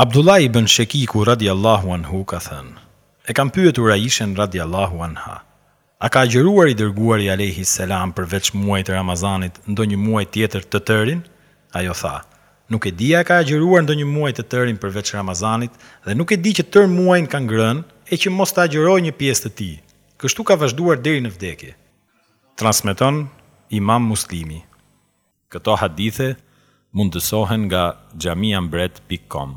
Abdullah ibn Shekiku radijallahu anhu ka thënë, E kam pyetur Aishen radijallahu anha, A ka agjëruar i Dërguari alejhi selam përveç muajit të Ramazanit ndonjë muaj tjetër të tërin? Ajo tha, Nuk e di a ka agjëruar ndonjë muaj të tërin përveç Ramazanit dhe nuk e di që tërë muajin ka ngrënë e që mos të agjërojë një pjesë të tij. Kështu ka vazhduar deri në vdekje. Transmeton Imam Muslimi. Këto hadithe mundësohen nga xhamiambret pik kom.